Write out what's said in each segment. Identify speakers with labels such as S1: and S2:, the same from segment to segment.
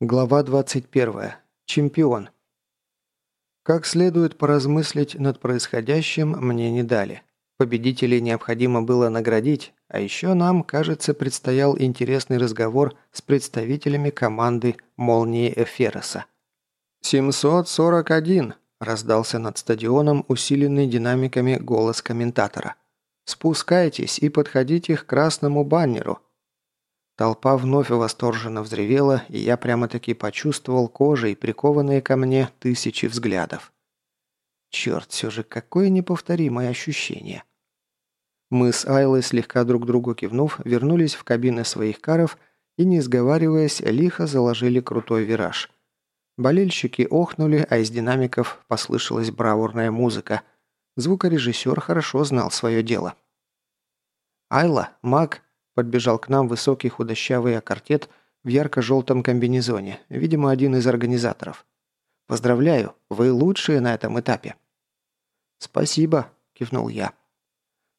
S1: Глава 21. Чемпион. Как следует поразмыслить над происходящим, мне не дали. Победителей необходимо было наградить, а еще нам, кажется, предстоял интересный разговор с представителями команды «Молнии Эфероса». «741!» – раздался над стадионом усиленный динамиками голос комментатора. «Спускайтесь и подходите к красному баннеру – Толпа вновь восторженно взревела, и я прямо-таки почувствовал кожей прикованные ко мне тысячи взглядов. Черт, все же какое неповторимое ощущение. Мы с Айлой, слегка друг другу кивнув, вернулись в кабины своих каров и, не сговариваясь, лихо заложили крутой вираж. Болельщики охнули, а из динамиков послышалась бравурная музыка. Звукорежиссер хорошо знал свое дело. «Айла, Мак, Подбежал к нам высокий худощавый аккортет в ярко-желтом комбинезоне, видимо, один из организаторов. «Поздравляю, вы лучшие на этом этапе». «Спасибо», – кивнул я.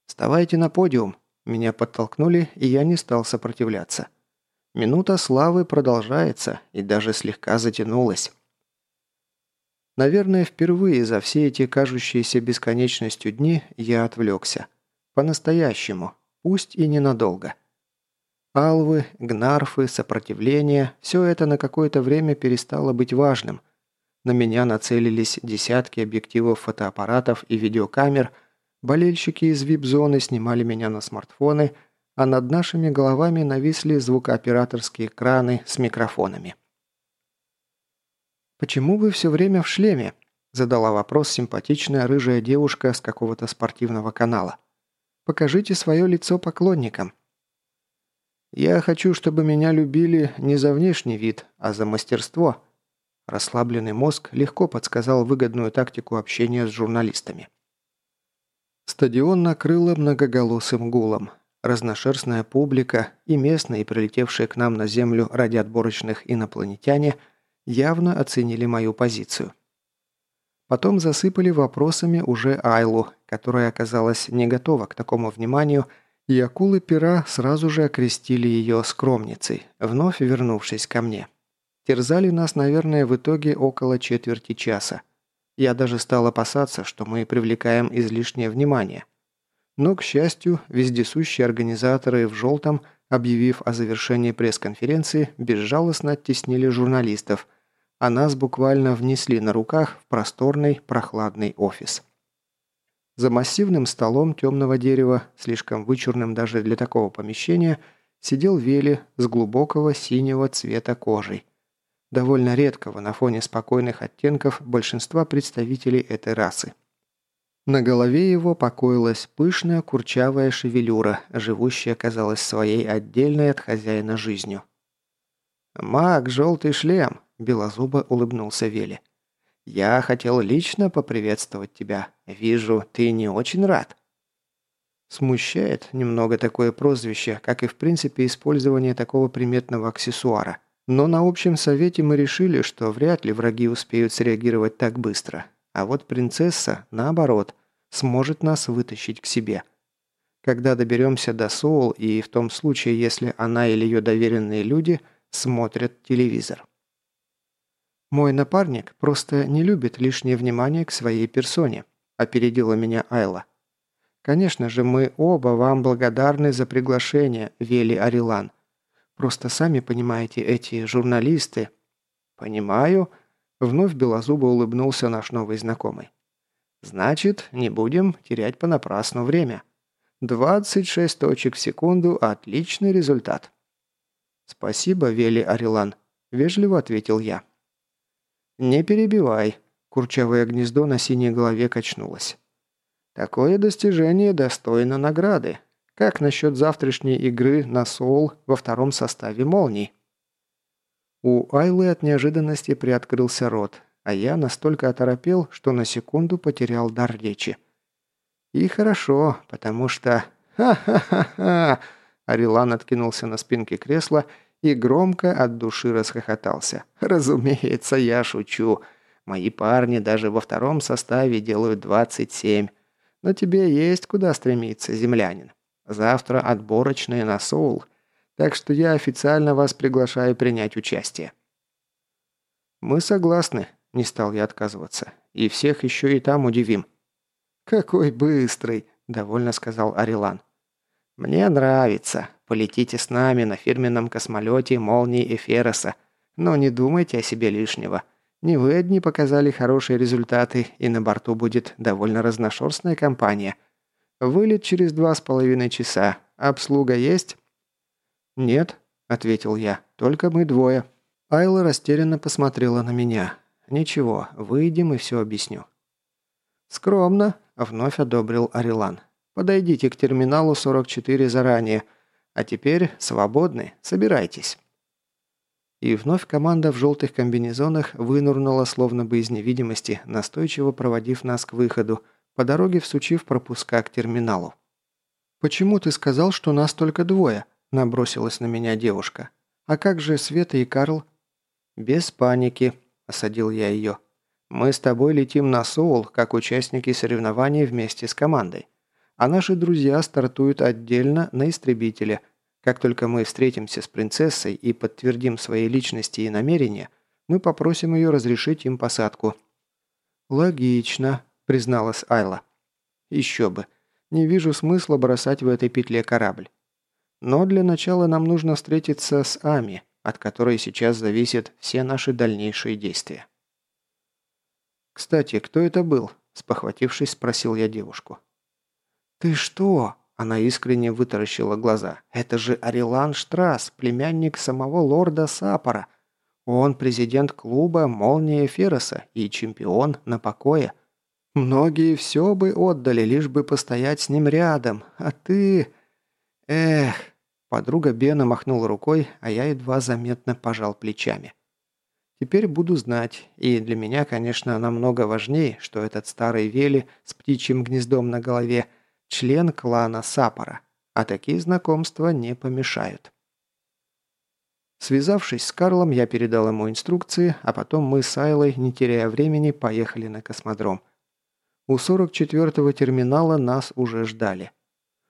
S1: «Вставайте на подиум». Меня подтолкнули, и я не стал сопротивляться. Минута славы продолжается и даже слегка затянулась. Наверное, впервые за все эти кажущиеся бесконечностью дни я отвлекся. По-настоящему, пусть и ненадолго. Алвы, гнарфы, сопротивление – все это на какое-то время перестало быть важным. На меня нацелились десятки объективов фотоаппаратов и видеокамер, болельщики из вип-зоны снимали меня на смартфоны, а над нашими головами нависли звукооператорские краны с микрофонами. «Почему вы все время в шлеме?» – задала вопрос симпатичная рыжая девушка с какого-то спортивного канала. «Покажите свое лицо поклонникам». Я хочу, чтобы меня любили не за внешний вид, а за мастерство». Расслабленный мозг легко подсказал выгодную тактику общения с журналистами. Стадион накрыло многоголосым гулом. Разношерстная публика и местные, прилетевшие к нам на Землю ради отборочных инопланетяне, явно оценили мою позицию. Потом засыпали вопросами уже Айлу, которая оказалась не готова к такому вниманию – и акулы пера сразу же окрестили ее скромницей, вновь вернувшись ко мне. Терзали нас, наверное, в итоге около четверти часа. Я даже стал опасаться, что мы привлекаем излишнее внимание. Но, к счастью, вездесущие организаторы в желтом, объявив о завершении пресс-конференции, безжалостно оттеснили журналистов, а нас буквально внесли на руках в просторный прохладный офис. За массивным столом темного дерева, слишком вычурным даже для такого помещения, сидел Вели с глубокого синего цвета кожей. Довольно редкого на фоне спокойных оттенков большинства представителей этой расы. На голове его покоилась пышная курчавая шевелюра, живущая, казалось, своей отдельной от хозяина жизнью. «Маг, желтый шлем!» – белозубо улыбнулся Вели. Я хотел лично поприветствовать тебя. Вижу, ты не очень рад». Смущает немного такое прозвище, как и в принципе использование такого приметного аксессуара. Но на общем совете мы решили, что вряд ли враги успеют среагировать так быстро. А вот принцесса, наоборот, сможет нас вытащить к себе. Когда доберемся до Соул и в том случае, если она или ее доверенные люди смотрят телевизор. «Мой напарник просто не любит лишнее внимание к своей персоне», – опередила меня Айла. «Конечно же, мы оба вам благодарны за приглашение, Вели Арилан. Просто сами понимаете, эти журналисты...» «Понимаю», – вновь белозубо улыбнулся наш новый знакомый. «Значит, не будем терять понапрасну время. 26 точек в секунду – отличный результат». «Спасибо, Вели Арилан», – вежливо ответил я. «Не перебивай», – курчавое гнездо на синей голове качнулось. «Такое достижение достойно награды. Как насчет завтрашней игры на Соул во втором составе «Молний»?» У Айлы от неожиданности приоткрылся рот, а я настолько оторопел, что на секунду потерял дар речи. И хорошо, потому что... Ха-ха-ха-ха! Арилан откинулся на спинке кресла и громко от души расхохотался. «Разумеется, я шучу. Мои парни даже во втором составе делают 27. Но тебе есть куда стремиться, землянин. Завтра отборочные на Соул, так что я официально вас приглашаю принять участие». «Мы согласны», – не стал я отказываться. «И всех еще и там удивим». «Какой быстрый», – довольно сказал Арилан. «Мне нравится. Полетите с нами на фирменном космолете «Молнии Эфероса». Но не думайте о себе лишнего. Не вы одни показали хорошие результаты, и на борту будет довольно разношерстная компания. Вылет через два с половиной часа. Обслуга есть?» «Нет», – ответил я, – «только мы двое». Айла растерянно посмотрела на меня. «Ничего, выйдем и все объясню». «Скромно», – вновь одобрил Арилан. «Подойдите к терминалу 44 заранее. А теперь свободны, собирайтесь». И вновь команда в желтых комбинезонах вынурнула словно бы из невидимости, настойчиво проводив нас к выходу, по дороге всучив пропуска к терминалу. «Почему ты сказал, что нас только двое?» – набросилась на меня девушка. «А как же Света и Карл?» «Без паники», – осадил я ее. «Мы с тобой летим на Соул, как участники соревнований вместе с командой. А наши друзья стартуют отдельно на истребителе. Как только мы встретимся с принцессой и подтвердим свои личности и намерения, мы попросим ее разрешить им посадку». «Логично», – призналась Айла. «Еще бы. Не вижу смысла бросать в этой петле корабль. Но для начала нам нужно встретиться с Ами, от которой сейчас зависят все наши дальнейшие действия. «Кстати, кто это был?» – спохватившись, спросил я девушку. «Ты что?» – она искренне вытаращила глаза. «Это же Арилан Штрасс, племянник самого лорда Сапора. Он президент клуба «Молния Фероса» и чемпион на покое. Многие все бы отдали, лишь бы постоять с ним рядом. А ты... Эх, Подруга Бена махнула рукой, а я едва заметно пожал плечами. Теперь буду знать, и для меня, конечно, намного важнее, что этот старый Вели с птичьим гнездом на голове – член клана Сапора, а такие знакомства не помешают. Связавшись с Карлом, я передал ему инструкции, а потом мы с Айлой, не теряя времени, поехали на космодром. У 44-го терминала нас уже ждали.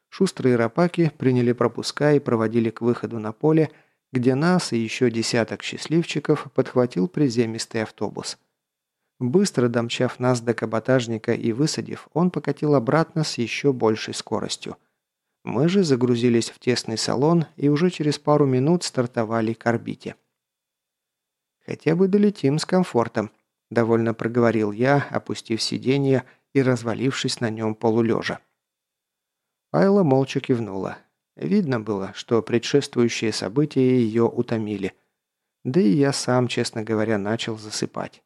S1: Шустрые рапаки приняли пропуска и проводили к выходу на поле, где нас и еще десяток счастливчиков подхватил приземистый автобус. Быстро домчав нас до каботажника и высадив, он покатил обратно с еще большей скоростью. Мы же загрузились в тесный салон и уже через пару минут стартовали к орбите. «Хотя бы долетим с комфортом», – довольно проговорил я, опустив сиденье и развалившись на нем полулежа. Айла молча кивнула. Видно было, что предшествующие события ее утомили. Да и я сам, честно говоря, начал засыпать.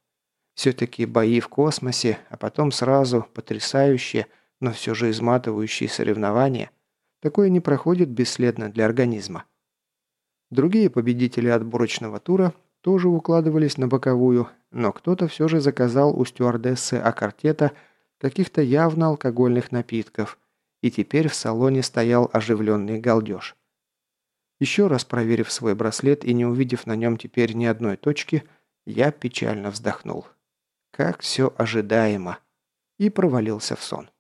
S1: Все-таки бои в космосе, а потом сразу потрясающие, но все же изматывающие соревнования. Такое не проходит бесследно для организма. Другие победители отборочного тура тоже укладывались на боковую, но кто-то все же заказал у стюардессы Акартета каких-то явно алкогольных напитков – и теперь в салоне стоял оживленный галдеж. Еще раз проверив свой браслет и не увидев на нем теперь ни одной точки, я печально вздохнул. Как все ожидаемо. И провалился в сон.